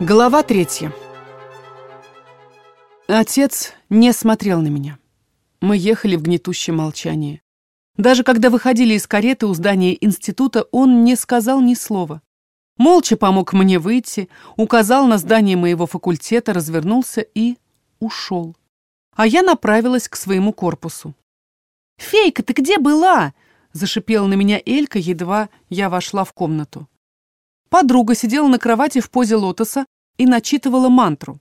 Глава третья. Отец не смотрел на меня. Мы ехали в гнетущем молчании. Даже когда выходили из кареты у здания института, он не сказал ни слова. Молча помог мне выйти, указал на здание моего факультета, развернулся и ушел. А я направилась к своему корпусу. «Фейка, ты где была?» — зашипела на меня Элька, едва я вошла в комнату. Подруга сидела на кровати в позе лотоса и начитывала мантру.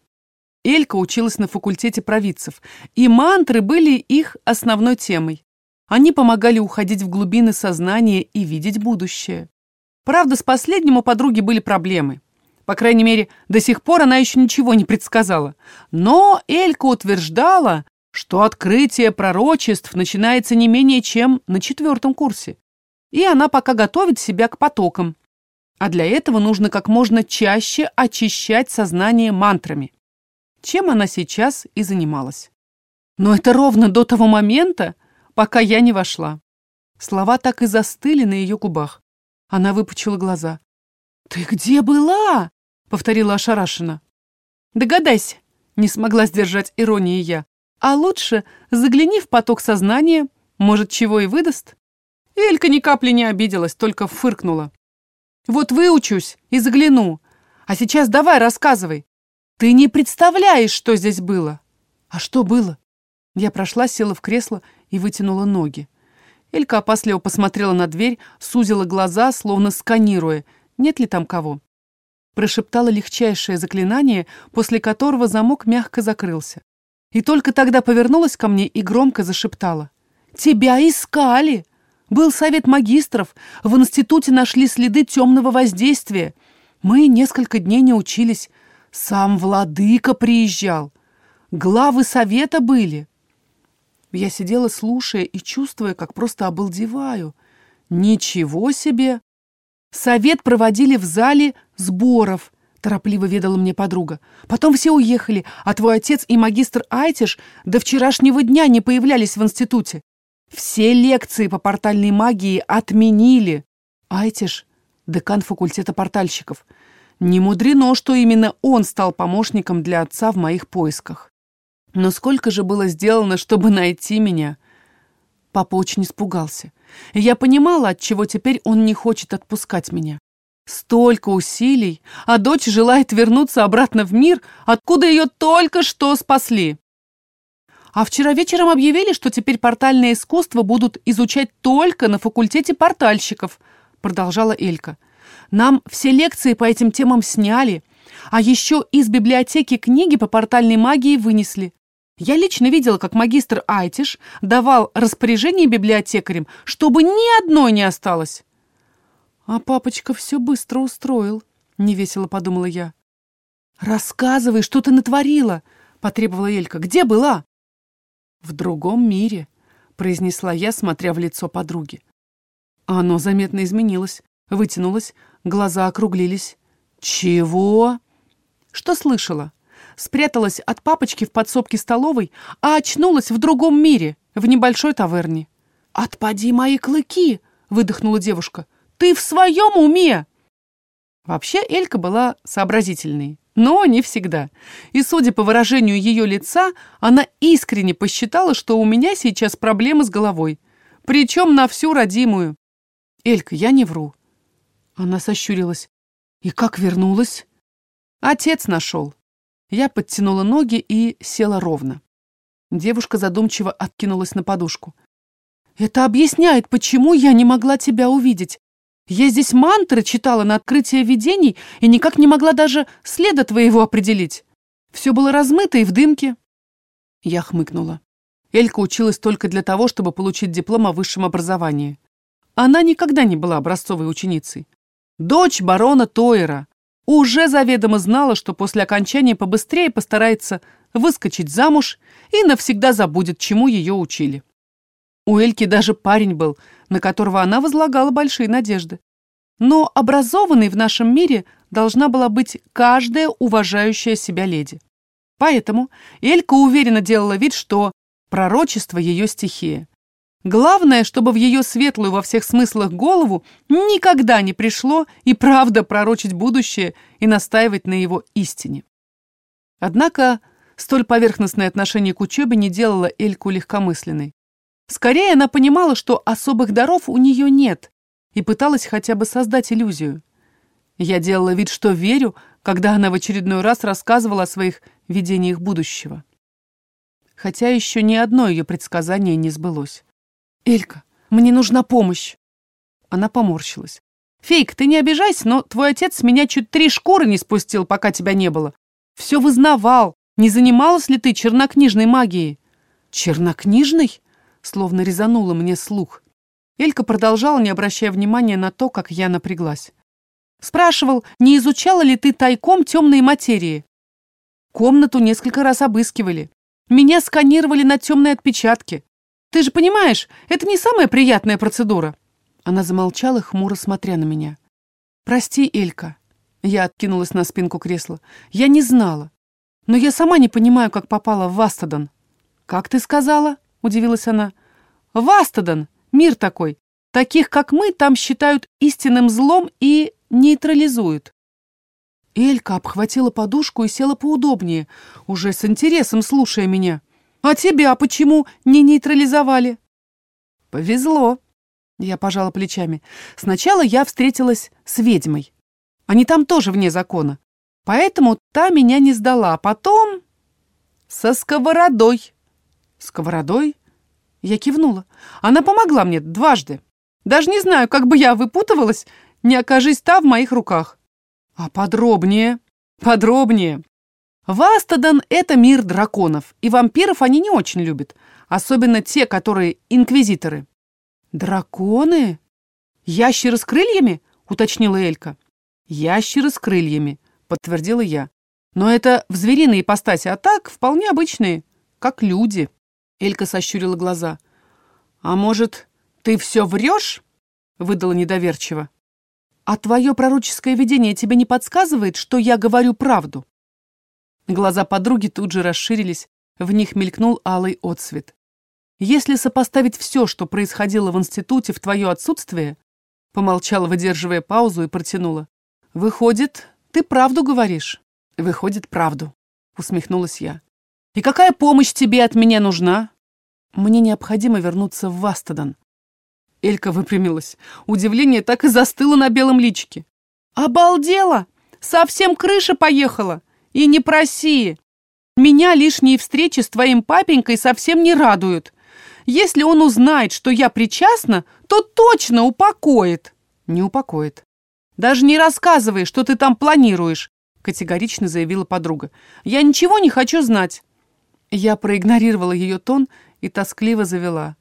Элька училась на факультете провидцев, и мантры были их основной темой. Они помогали уходить в глубины сознания и видеть будущее. Правда, с последним у подруги были проблемы. По крайней мере, до сих пор она еще ничего не предсказала. Но Элька утверждала, что открытие пророчеств начинается не менее чем на четвертом курсе. И она пока готовит себя к потокам, а для этого нужно как можно чаще очищать сознание мантрами. Чем она сейчас и занималась. Но это ровно до того момента, пока я не вошла. Слова так и застыли на ее губах. Она выпучила глаза. «Ты где была?» — повторила ошарашенно. «Догадайся», — не смогла сдержать иронии я. «А лучше загляни в поток сознания, может, чего и выдаст». Элька ни капли не обиделась, только фыркнула. Вот выучусь и загляну. А сейчас давай рассказывай. Ты не представляешь, что здесь было. А что было? Я прошла, села в кресло и вытянула ноги. Элька опасливо посмотрела на дверь, сузила глаза, словно сканируя, нет ли там кого. Прошептала легчайшее заклинание, после которого замок мягко закрылся. И только тогда повернулась ко мне и громко зашептала. «Тебя искали! Был совет магистров, в институте нашли следы темного воздействия. Мы несколько дней не учились. Сам владыка приезжал. Главы совета были. Я сидела, слушая и чувствуя, как просто обалдеваю. Ничего себе! Совет проводили в зале сборов, торопливо ведала мне подруга. Потом все уехали, а твой отец и магистр Айтиш до вчерашнего дня не появлялись в институте. Все лекции по портальной магии отменили. Айтиш — декан факультета портальщиков. Не мудрено, что именно он стал помощником для отца в моих поисках. Но сколько же было сделано, чтобы найти меня? Папа очень испугался. Я понимала, от чего теперь он не хочет отпускать меня. Столько усилий, а дочь желает вернуться обратно в мир, откуда ее только что спасли. А вчера вечером объявили, что теперь портальное искусство будут изучать только на факультете портальщиков, продолжала Элька. Нам все лекции по этим темам сняли, а еще из библиотеки книги по портальной магии вынесли. Я лично видела, как магистр Айтиш давал распоряжение библиотекарям, чтобы ни одной не осталось. А папочка все быстро устроил, невесело подумала я. Рассказывай, что ты натворила, потребовала Элька. Где была? «В другом мире», — произнесла я, смотря в лицо подруги. Оно заметно изменилось, вытянулось, глаза округлились. «Чего?» «Что слышала?» Спряталась от папочки в подсобке столовой, а очнулась в другом мире, в небольшой таверне. «Отпади мои клыки!» — выдохнула девушка. «Ты в своем уме?» Вообще Элька была сообразительной. Но не всегда. И, судя по выражению ее лица, она искренне посчитала, что у меня сейчас проблемы с головой. Причем на всю родимую. «Элька, я не вру». Она сощурилась. «И как вернулась?» «Отец нашел». Я подтянула ноги и села ровно. Девушка задумчиво откинулась на подушку. «Это объясняет, почему я не могла тебя увидеть. Я здесь мантры читала на открытие видений и никак не могла даже следа твоего определить. Все было размыто и в дымке. Я хмыкнула. Элька училась только для того, чтобы получить диплом о высшем образовании. Она никогда не была образцовой ученицей. Дочь барона Тойера уже заведомо знала, что после окончания побыстрее постарается выскочить замуж и навсегда забудет, чему ее учили. У Эльки даже парень был, на которого она возлагала большие надежды. Но образованной в нашем мире должна была быть каждая уважающая себя леди. Поэтому Элька уверенно делала вид, что пророчество ее стихия. Главное, чтобы в ее светлую во всех смыслах голову никогда не пришло и правда пророчить будущее и настаивать на его истине. Однако столь поверхностное отношение к учебе не делало Эльку легкомысленной. Скорее, она понимала, что особых даров у нее нет, и пыталась хотя бы создать иллюзию. Я делала вид, что верю, когда она в очередной раз рассказывала о своих видениях будущего. Хотя еще ни одно ее предсказание не сбылось. «Элька, мне нужна помощь!» Она поморщилась. «Фейк, ты не обижайся, но твой отец меня чуть три шкуры не спустил, пока тебя не было. Все вызнавал. Не занималась ли ты чернокнижной магией?» «Чернокнижной?» Словно резанула мне слух. Элька продолжала, не обращая внимания на то, как я напряглась. Спрашивал, не изучала ли ты тайком темные материи? Комнату несколько раз обыскивали. Меня сканировали на темные отпечатки. Ты же понимаешь, это не самая приятная процедура. Она замолчала, хмуро смотря на меня. Прости, Элька. Я откинулась на спинку кресла. Я не знала. Но я сама не понимаю, как попала в Вастадон. Как ты сказала? Удивилась она. Вастадон, мир такой. Таких, как мы, там считают истинным злом и нейтрализуют. Элька обхватила подушку и села поудобнее, уже с интересом слушая меня. «А тебя почему не нейтрализовали?» «Повезло», — я пожала плечами. «Сначала я встретилась с ведьмой. Они там тоже вне закона. Поэтому та меня не сдала, а потом... Со сковородой». «Сковородой?» Я кивнула. Она помогла мне дважды. Даже не знаю, как бы я выпутывалась, не окажись та в моих руках. А подробнее? Подробнее. Вастадан — это мир драконов, и вампиров они не очень любят, особенно те, которые инквизиторы. Драконы? Ящеры с крыльями? Уточнила Элька. Ящеры с крыльями, подтвердила я. Но это в звериной ипостаси, а так вполне обычные, как люди. Элька сощурила глаза. А может, ты все врешь? Выдала недоверчиво. А твое пророческое видение тебе не подсказывает, что я говорю правду?» Глаза подруги тут же расширились, в них мелькнул алый отсвет. «Если сопоставить все, что происходило в институте в твое отсутствие...» Помолчала, выдерживая паузу, и протянула. «Выходит, ты правду говоришь?» «Выходит, правду», — усмехнулась я. «И какая помощь тебе от меня нужна?» «Мне необходимо вернуться в Вастадан», Элька выпрямилась. Удивление так и застыло на белом личике. «Обалдела! Совсем крыша поехала! И не проси! Меня лишние встречи с твоим папенькой совсем не радуют. Если он узнает, что я причастна, то точно упокоит». «Не упокоит. Даже не рассказывай, что ты там планируешь», категорично заявила подруга. «Я ничего не хочу знать». Я проигнорировала ее тон и тоскливо завела.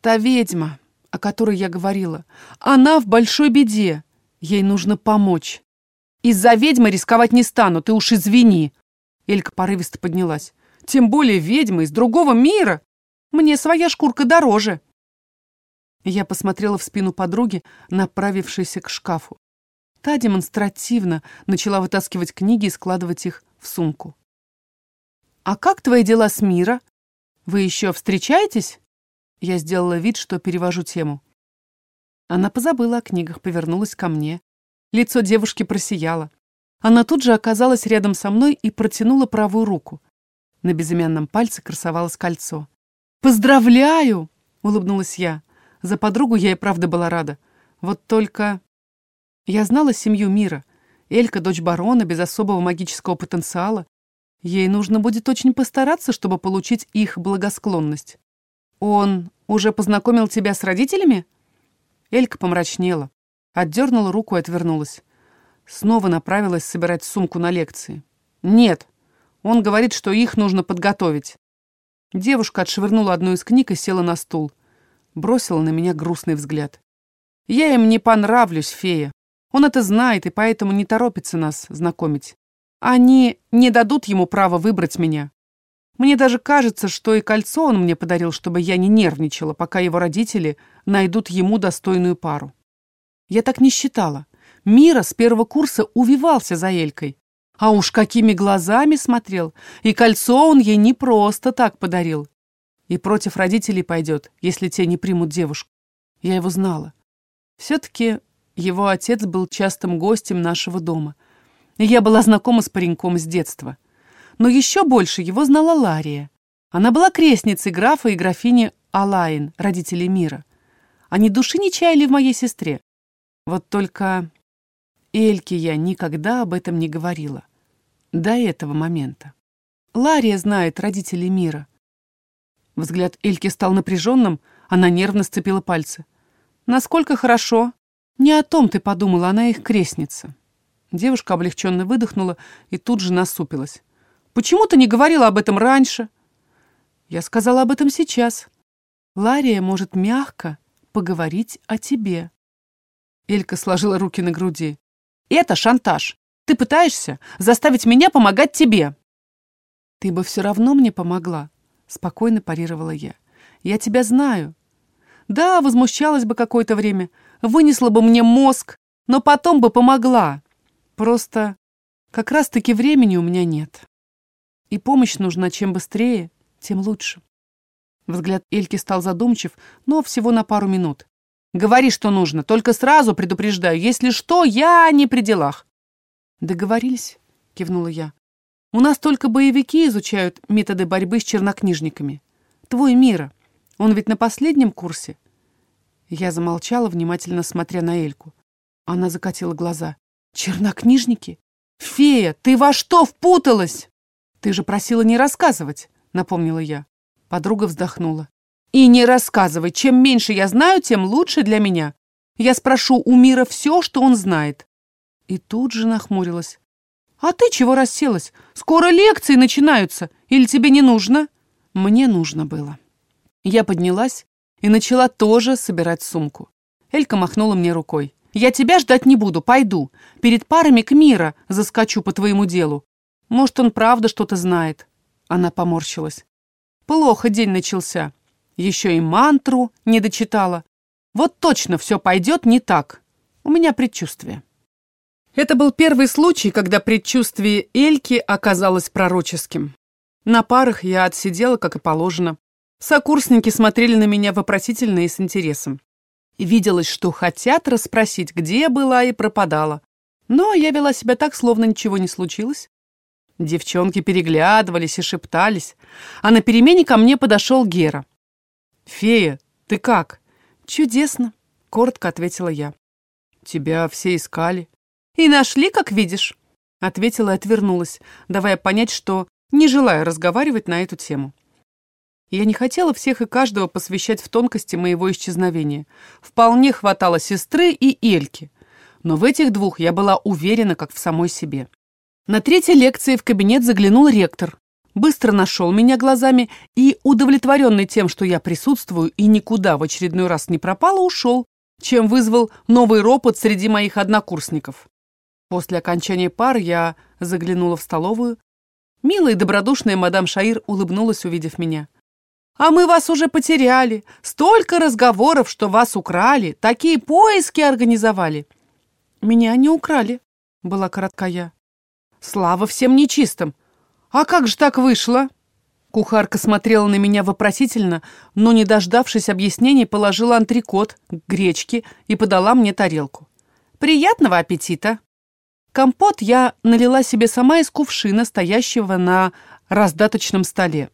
«Та ведьма, о которой я говорила. Она в большой беде. Ей нужно помочь. Из-за ведьмы рисковать не стану, ты уж извини. Элька порывисто поднялась. Тем более ведьма из другого мира. Мне своя шкурка дороже. Я посмотрела в спину подруги, направившейся к шкафу. Та демонстративно начала вытаскивать книги и складывать их в сумку. «А как твои дела с мира? Вы еще встречаетесь?» Я сделала вид, что перевожу тему. Она позабыла о книгах, повернулась ко мне. Лицо девушки просияло. Она тут же оказалась рядом со мной и протянула правую руку. На безымянном пальце красовалось кольцо. «Поздравляю!» — улыбнулась я. За подругу я и правда была рада. Вот только... Я знала семью мира. Элька — дочь барона, без особого магического потенциала. Ей нужно будет очень постараться, чтобы получить их благосклонность. «Он уже познакомил тебя с родителями?» Элька помрачнела, отдернула руку и отвернулась. Снова направилась собирать сумку на лекции. «Нет, он говорит, что их нужно подготовить». Девушка отшвырнула одну из книг и села на стул. Бросила на меня грустный взгляд. «Я им не понравлюсь, фея. Он это знает и поэтому не торопится нас знакомить. Они не дадут ему права выбрать меня. Мне даже кажется, что и кольцо он мне подарил, чтобы я не нервничала, пока его родители найдут ему достойную пару. Я так не считала. Мира с первого курса увивался за Элькой. А уж какими глазами смотрел. И кольцо он ей не просто так подарил. и против родителей пойдет, если те не примут девушку. Я его знала. Все-таки его отец был частым гостем нашего дома. Я была знакома с пареньком с детства. Но еще больше его знала Лария. Она была крестницей графа и графини Алайн, родителей мира. Они души не чаяли в моей сестре. Вот только Эльке я никогда об этом не говорила. До этого момента. Лария знает родителей мира. Взгляд Эльки стал напряженным, она нервно сцепила пальцы. «Насколько хорошо?» «Не о том ты подумала, она их крестница». Девушка облегченно выдохнула и тут же насупилась. «Почему ты не говорила об этом раньше?» «Я сказала об этом сейчас. Лария может мягко поговорить о тебе». Элька сложила руки на груди. «Это шантаж. Ты пытаешься заставить меня помогать тебе». «Ты бы все равно мне помогла», Спокойно парировала я. «Я тебя знаю. Да, возмущалась бы какое-то время, вынесла бы мне мозг, но потом бы помогла. Просто как раз-таки времени у меня нет. И помощь нужна чем быстрее, тем лучше». Взгляд Эльки стал задумчив, но всего на пару минут. «Говори, что нужно, только сразу предупреждаю. Если что, я не при делах». «Договорились», — кивнула я. У нас только боевики изучают методы борьбы с чернокнижниками. Твой Мира, он ведь на последнем курсе?» Я замолчала, внимательно смотря на Эльку. Она закатила глаза. «Чернокнижники? Фея, ты во что впуталась?» «Ты же просила не рассказывать», — напомнила я. Подруга вздохнула. «И не рассказывай. Чем меньше я знаю, тем лучше для меня. Я спрошу у Мира все, что он знает». И тут же нахмурилась. «А ты чего расселась? Скоро лекции начинаются. Или тебе не нужно?» Мне нужно было. Я поднялась и начала тоже собирать сумку. Элька махнула мне рукой. «Я тебя ждать не буду, пойду. Перед парами к Мира заскочу по твоему делу. Может, он правда что-то знает». Она поморщилась. «Плохо день начался. Еще и мантру не дочитала. Вот точно все пойдет не так. У меня предчувствие». Это был первый случай, когда предчувствие Эльки оказалось пророческим. На парах я отсидела, как и положено. Сокурсники смотрели на меня вопросительно и с интересом. Виделось, что хотят расспросить, где я была и пропадала. Но я вела себя так, словно ничего не случилось. Девчонки переглядывались и шептались, а на перемене ко мне подошел Гера. «Фея, ты как?» «Чудесно», — коротко ответила я. «Тебя все искали. «И нашли, как видишь», — ответила и отвернулась, давая понять, что не желаю разговаривать на эту тему. Я не хотела всех и каждого посвящать в тонкости моего исчезновения. Вполне хватало сестры и Эльки. Но в этих двух я была уверена, как в самой себе. На третьей лекции в кабинет заглянул ректор. Быстро нашел меня глазами и, удовлетворенный тем, что я присутствую и никуда в очередной раз не пропала, ушел, чем вызвал новый ропот среди моих однокурсников. После окончания пар я заглянула в столовую. Милая и добродушная мадам Шаир улыбнулась, увидев меня. «А мы вас уже потеряли. Столько разговоров, что вас украли. Такие поиски организовали». «Меня не украли», — была коротка я. «Слава всем нечистым! А как же так вышло?» Кухарка смотрела на меня вопросительно, но, не дождавшись объяснений, положила антрикот, гречки и подала мне тарелку. «Приятного аппетита!» Компот я налила себе сама из кувшина, стоящего на раздаточном столе.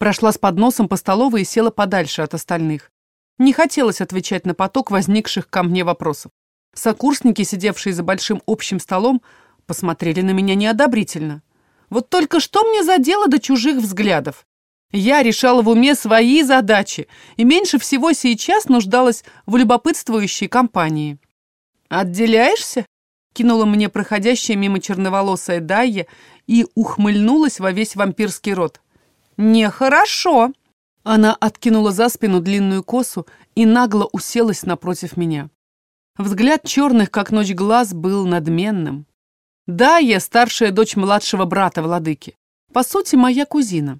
Прошла с подносом по столовой и села подальше от остальных. Не хотелось отвечать на поток возникших ко мне вопросов. Сокурсники, сидевшие за большим общим столом, посмотрели на меня неодобрительно. Вот только что мне за дело до чужих взглядов? Я решала в уме свои задачи и меньше всего сейчас нуждалась в любопытствующей компании. «Отделяешься?» кинула мне проходящая мимо черноволосая Дайя и ухмыльнулась во весь вампирский рот. «Нехорошо!» Она откинула за спину длинную косу и нагло уселась напротив меня. Взгляд черных, как ночь глаз, был надменным. Дайя — старшая дочь младшего брата владыки. По сути, моя кузина.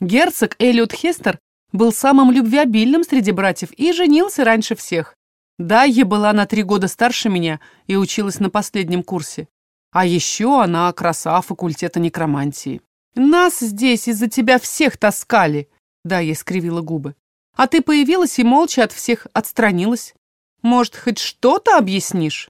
Герцог Элliot Хестер был самым любвеобильным среди братьев и женился раньше всех. Дайя была на три года старше меня и училась на последнем курсе. А еще она краса факультета некромантии. «Нас здесь из-за тебя всех таскали!» Да, я скривила губы. А ты появилась и молча от всех отстранилась. Может, хоть что-то объяснишь?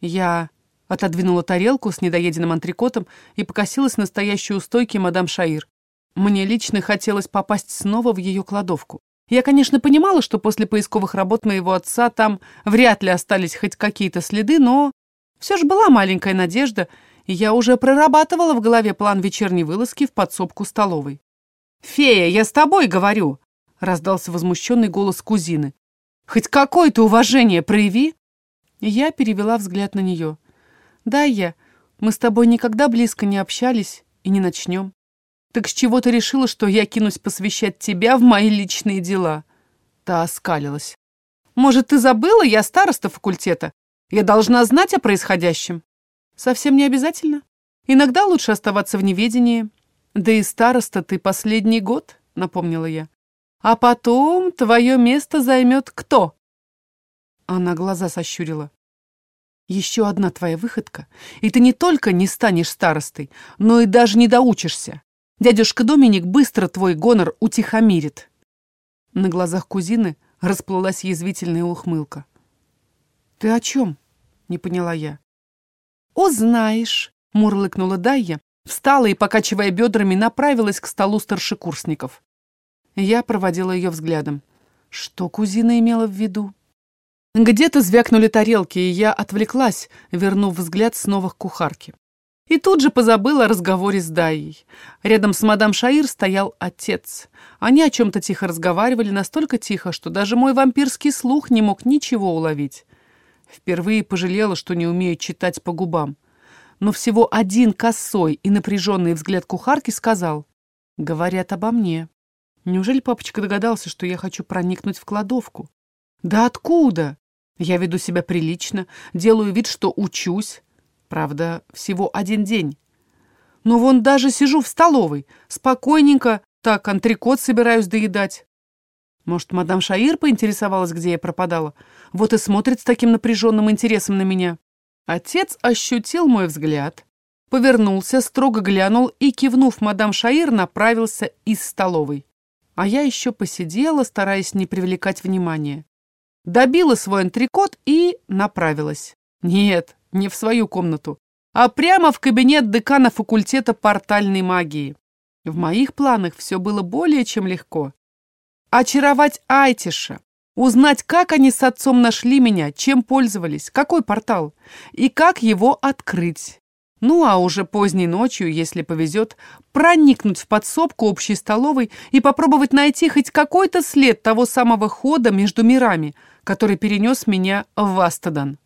Я отодвинула тарелку с недоеденным антрикотом и покосилась на стоящую у стойки мадам Шаир. Мне лично хотелось попасть снова в ее кладовку. Я, конечно, понимала, что после поисковых работ моего отца там вряд ли остались хоть какие-то следы, но все же была маленькая надежда, я уже прорабатывала в голове план вечерней вылазки в подсобку столовой. «Фея, я с тобой говорю!» — раздался возмущенный голос кузины. «Хоть какое-то уважение прояви!» Я перевела взгляд на нее. «Да, я. Мы с тобой никогда близко не общались и не начнем. Так с чего ты решила, что я кинусь посвящать тебя в мои личные дела?» Та оскалилась. «Может, ты забыла? Я староста факультета. Я должна знать о происходящем». «Совсем не обязательно. Иногда лучше оставаться в неведении. Да и староста ты последний год», — напомнила я. «А потом твое место займет кто?» Она глаза сощурила. «Еще одна твоя выходка, и ты не только не станешь старостой, но и даже не доучишься. Дядюшка Доминик быстро твой гонор утихомирит. На глазах кузины расплылась язвительная ухмылка. «Ты о чем?» — не поняла я. «Узнаешь», — мурлыкнула Дайя, встала и, покачивая бедрами, направилась к столу старшекурсников. Я проводила ее взглядом. Что кузина имела в виду? Где-то звякнули тарелки, и я отвлеклась, вернув взгляд снова к кухарке. И тут же позабыла о разговоре с Даей. Рядом с мадам Шаир стоял отец. Они о чем-то тихо разговаривали, настолько тихо, что даже мой вампирский слух не мог ничего уловить. Впервые пожалела, что не умею читать по губам. Но всего один косой и напряженный взгляд кухарки сказал «Говорят обо мне». Неужели папочка догадался, что я хочу проникнуть в кладовку? Да откуда? Я веду себя прилично, делаю вид, что учусь, Правда, всего один день. Но вон даже сижу в столовой, спокойненько, так антрикот собираюсь доедать. Может, мадам Шаир поинтересовалась, где я пропадала? Вот и смотрит с таким напряженным интересом на меня. Отец ощутил мой взгляд, повернулся, строго глянул и, кивнув мадам Шаир, направился из столовой. А я еще посидела, стараясь не привлекать внимания. Добила свой антрикот и направилась. Нет, не в свою комнату, а прямо в кабинет декана факультета портальной магии. В моих планах все было более чем легко. Очаровать Айтиша, узнать, как они с отцом нашли меня, чем пользовались, какой портал и как его открыть. Ну а уже поздней ночью, если повезет, проникнуть в подсобку общей столовой и попробовать найти хоть какой-то след того самого хода между мирами, который перенес меня в Астадан.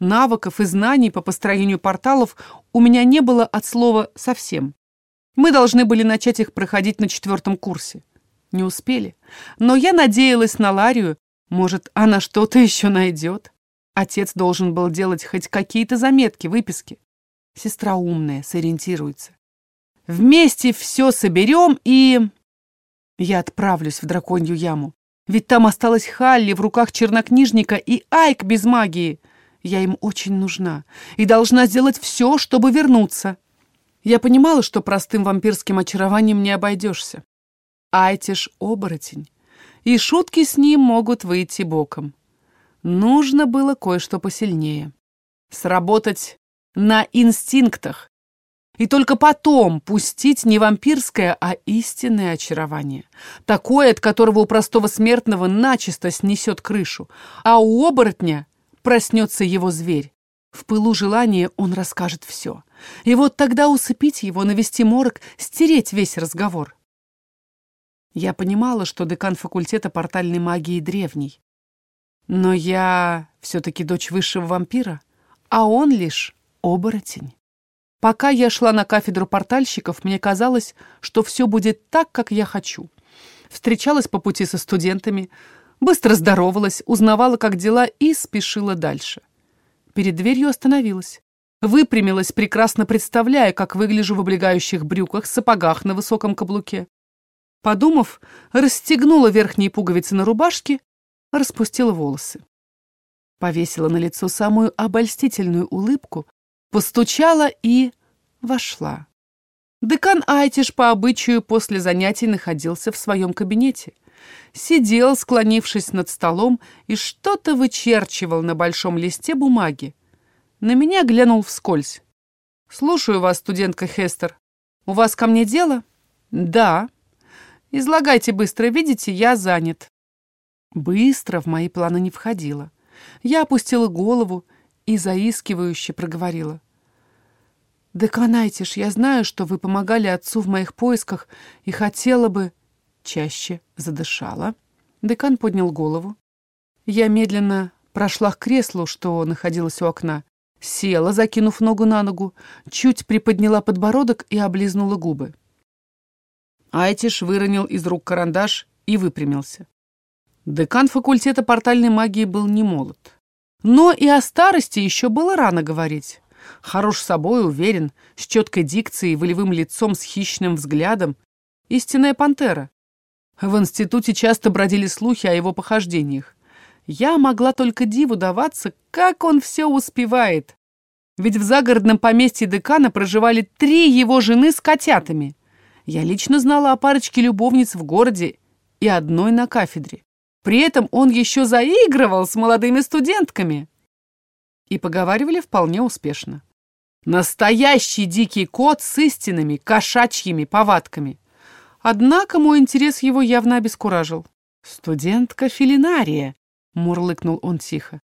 Навыков и знаний по построению порталов у меня не было от слова совсем. Мы должны были начать их проходить на четвертом курсе. Не успели. Но я надеялась на Ларию. Может, она что-то еще найдет. Отец должен был делать хоть какие-то заметки, выписки. Сестра умная, сориентируется. Вместе все соберем и... Я отправлюсь в драконью яму. Ведь там осталась Халли в руках чернокнижника и Айк без магии. Я им очень нужна и должна сделать все, чтобы вернуться. Я понимала, что простым вампирским очарованием не обойдешься. Айтиш — оборотень, и шутки с ним могут выйти боком. Нужно было кое-что посильнее. Сработать на инстинктах, и только потом пустить не вампирское, а истинное очарование. Такое, от которого у простого смертного начисто снесет крышу, а у оборотня проснется его зверь. В пылу желания он расскажет все. И вот тогда усыпить его, навести морок, стереть весь разговор. Я понимала, что декан факультета портальной магии древний. Но я все-таки дочь высшего вампира, а он лишь оборотень. Пока я шла на кафедру портальщиков, мне казалось, что все будет так, как я хочу. Встречалась по пути со студентами, Быстро здоровалась, узнавала, как дела, и спешила дальше. Перед дверью остановилась. Выпрямилась, прекрасно представляя, как выгляжу в облегающих брюках, сапогах на высоком каблуке. Подумав, расстегнула верхние пуговицы на рубашке, распустила волосы. Повесила на лицо самую обольстительную улыбку, постучала и вошла. Декан Айтиш по обычаю после занятий находился в своем кабинете. Сидел, склонившись над столом, и что-то вычерчивал на большом листе бумаги. На меня глянул вскользь. «Слушаю вас, студентка Хестер. У вас ко мне дело?» «Да». «Излагайте быстро, видите, я занят». Быстро в мои планы не входило. Я опустила голову и заискивающе проговорила. «Деканайтиш, я знаю, что вы помогали отцу в моих поисках и хотела бы...» Чаще задышала. Декан поднял голову. Я медленно прошла к креслу, что находилось у окна, села, закинув ногу на ногу, чуть приподняла подбородок и облизнула губы. Айтиш выронил из рук карандаш и выпрямился. Декан факультета портальной магии был не молод. Но и о старости еще было рано говорить. Хорош собой, уверен, с четкой дикцией, волевым лицом, с хищным взглядом. Истинная пантера. В институте часто бродили слухи о его похождениях. Я могла только диву даваться, как он все успевает. Ведь в загородном поместье декана проживали три его жены с котятами. Я лично знала о парочке любовниц в городе и одной на кафедре. При этом он еще заигрывал с молодыми студентками. И поговаривали вполне успешно. Настоящий дикий кот с истинными кошачьими повадками. Однако мой интерес его явно обескуражил. «Студентка Филинария», — мурлыкнул он тихо.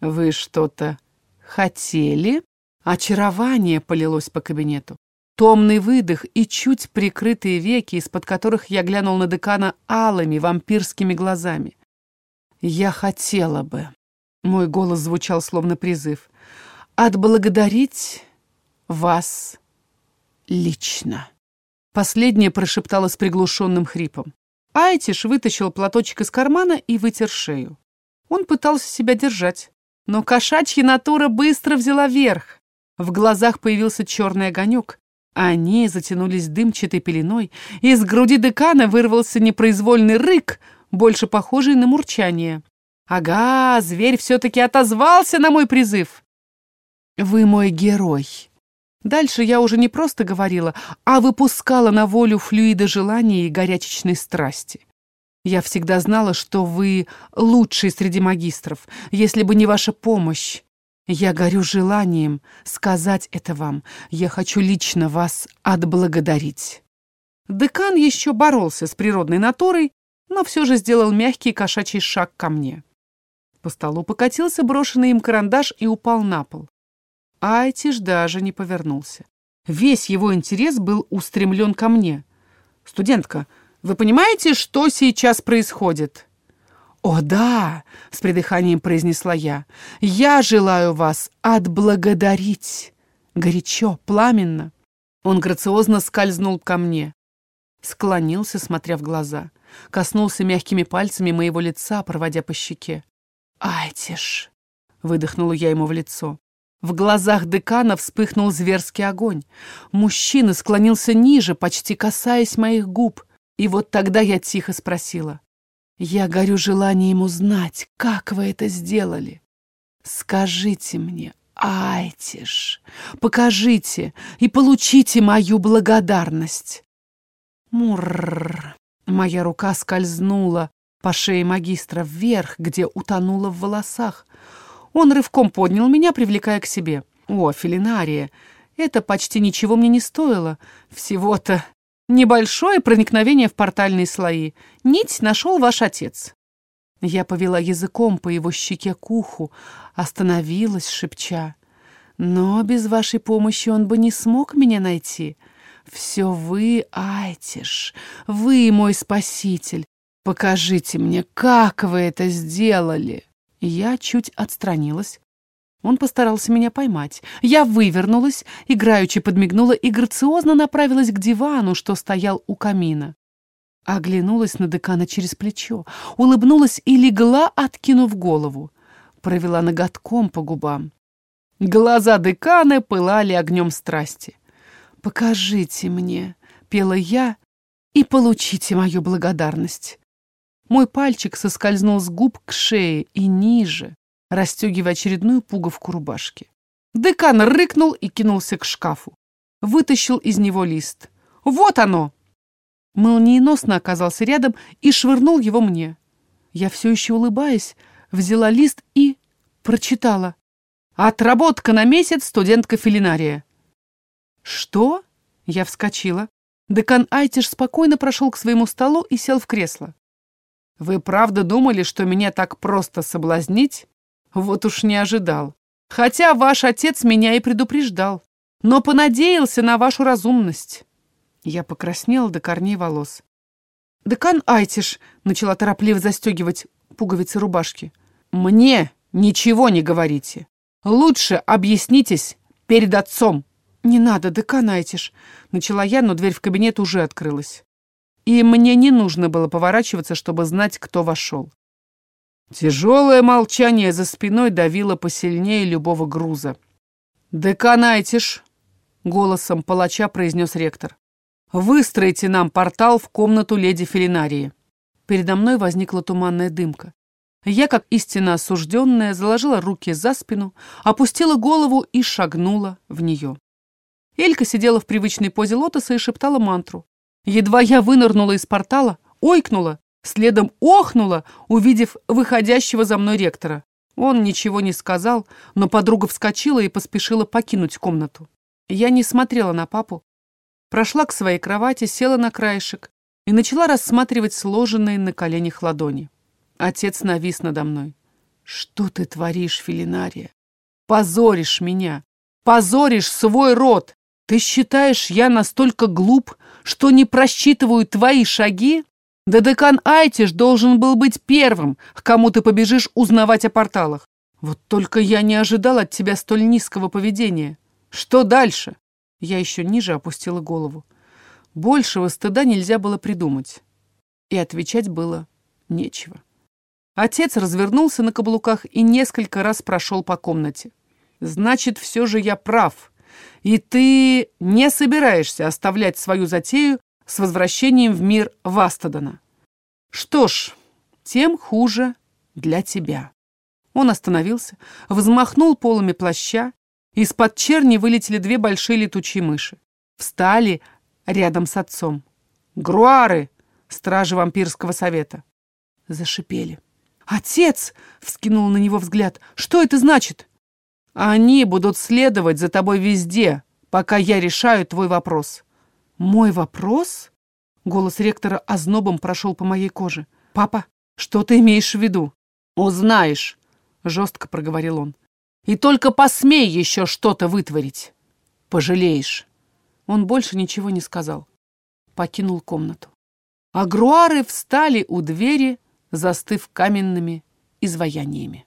«Вы что-то хотели?» Очарование полилось по кабинету. Томный выдох и чуть прикрытые веки, из-под которых я глянул на декана алыми вампирскими глазами. «Я хотела бы», — мой голос звучал словно призыв, «отблагодарить вас лично». Последнее прошептала с приглушенным хрипом. Айтиш вытащил платочек из кармана и вытер шею. Он пытался себя держать, но кошачья натура быстро взяла верх. В глазах появился черный огонек, они затянулись дымчатой пеленой, и из груди декана вырвался непроизвольный рык, больше похожий на мурчание. «Ага, зверь все-таки отозвался на мой призыв!» «Вы мой герой!» Дальше я уже не просто говорила, а выпускала на волю флюиды желания и горячечной страсти. Я всегда знала, что вы лучший среди магистров. Если бы не ваша помощь, я горю желанием сказать это вам. Я хочу лично вас отблагодарить. Декан еще боролся с природной натурой, но все же сделал мягкий кошачий шаг ко мне. По столу покатился брошенный им карандаш и упал на пол. Айтиш даже не повернулся. Весь его интерес был устремлен ко мне. «Студентка, вы понимаете, что сейчас происходит?» «О, да!» — с придыханием произнесла я. «Я желаю вас отблагодарить!» Горячо, пламенно. Он грациозно скользнул ко мне. Склонился, смотря в глаза. Коснулся мягкими пальцами моего лица, проводя по щеке. «Айтиш!» — выдохнула я ему в лицо. В глазах декана вспыхнул зверский огонь. Мужчина склонился ниже, почти касаясь моих губ. И вот тогда я тихо спросила. Я горю желанием узнать, как вы это сделали. Скажите мне, Айтиш, покажите и получите мою благодарность. Мурр. Моя рука скользнула по шее магистра вверх, где утонула в волосах. Он рывком поднял меня, привлекая к себе. О, Филинария, это почти ничего мне не стоило. Всего-то Небольшое проникновение в портальные слои. Нить нашел ваш отец. Я повела языком по его щеке к уху, остановилась, шепча. Но без вашей помощи он бы не смог меня найти. Все вы, Айтиш, вы мой спаситель. Покажите мне, как вы это сделали. Я чуть отстранилась, он постарался меня поймать. Я вывернулась, играючи подмигнула и грациозно направилась к дивану, что стоял у камина. Оглянулась на декана через плечо, улыбнулась и легла, откинув голову. Провела ноготком по губам. Глаза декана пылали огнем страсти. «Покажите мне», — пела я, — «и получите мою благодарность». Мой пальчик соскользнул с губ к шее и ниже, расстегивая очередную пуговку рубашки. Декан рыкнул и кинулся к шкафу. Вытащил из него лист. Вот оно!» Молниеносно оказался рядом и швырнул его мне. Я все еще улыбаясь, взяла лист и прочитала. «Отработка на месяц студентка филинария». «Что?» Я вскочила. Декан Айтиш спокойно прошел к своему столу и сел в кресло. «Вы правда думали, что меня так просто соблазнить? Вот уж не ожидал. Хотя ваш отец меня и предупреждал, но понадеялся на вашу разумность». Я покраснела до корней волос. «Декан Айтиш», — начала торопливо застегивать пуговицы рубашки. «Мне ничего не говорите. Лучше объяснитесь перед отцом». «Не надо, декан Айтиш», — начала я, но дверь в кабинет уже открылась. И мне не нужно было поворачиваться, чтобы знать, кто вошел. Тяжелое молчание за спиной давило посильнее любого груза. «Декан Айтиш», — голосом палача произнес ректор, «выстроите нам портал в комнату леди Филинарии». Передо мной возникла туманная дымка. Я, как истинно осужденная, заложила руки за спину, опустила голову и шагнула в нее. Элька сидела в привычной позе лотоса и шептала мантру. Едва я вынырнула из портала, ойкнула, следом охнула, увидев выходящего за мной ректора. Он ничего не сказал, но подруга вскочила и поспешила покинуть комнату. Я не смотрела на папу, прошла к своей кровати, села на краешек и начала рассматривать сложенные на коленях ладони. Отец навис надо мной. «Что ты творишь, Филинария? Позоришь меня! Позоришь свой род! Ты считаешь, я настолько глуп, что не просчитываю твои шаги? Да декан Айтиш должен был быть первым, к кому ты побежишь узнавать о порталах. Вот только я не ожидал от тебя столь низкого поведения. Что дальше? Я еще ниже опустила голову. Большего стыда нельзя было придумать. И отвечать было нечего. Отец развернулся на каблуках и несколько раз прошел по комнате. «Значит, все же я прав», и ты не собираешься оставлять свою затею с возвращением в мир Вастадона. Что ж, тем хуже для тебя. Он остановился, взмахнул полами плаща, из-под черни вылетели две большие летучие мыши. Встали рядом с отцом. «Груары!» — стражи вампирского совета. Зашипели. «Отец!» — вскинул на него взгляд. «Что это значит?» Они будут следовать за тобой везде, пока я решаю твой вопрос». «Мой вопрос?» Голос ректора ознобом прошел по моей коже. «Папа, что ты имеешь в виду?» «Узнаешь», — жестко проговорил он. «И только посмей еще что-то вытворить. Пожалеешь». Он больше ничего не сказал. Покинул комнату. Агруары встали у двери, застыв каменными изваяниями.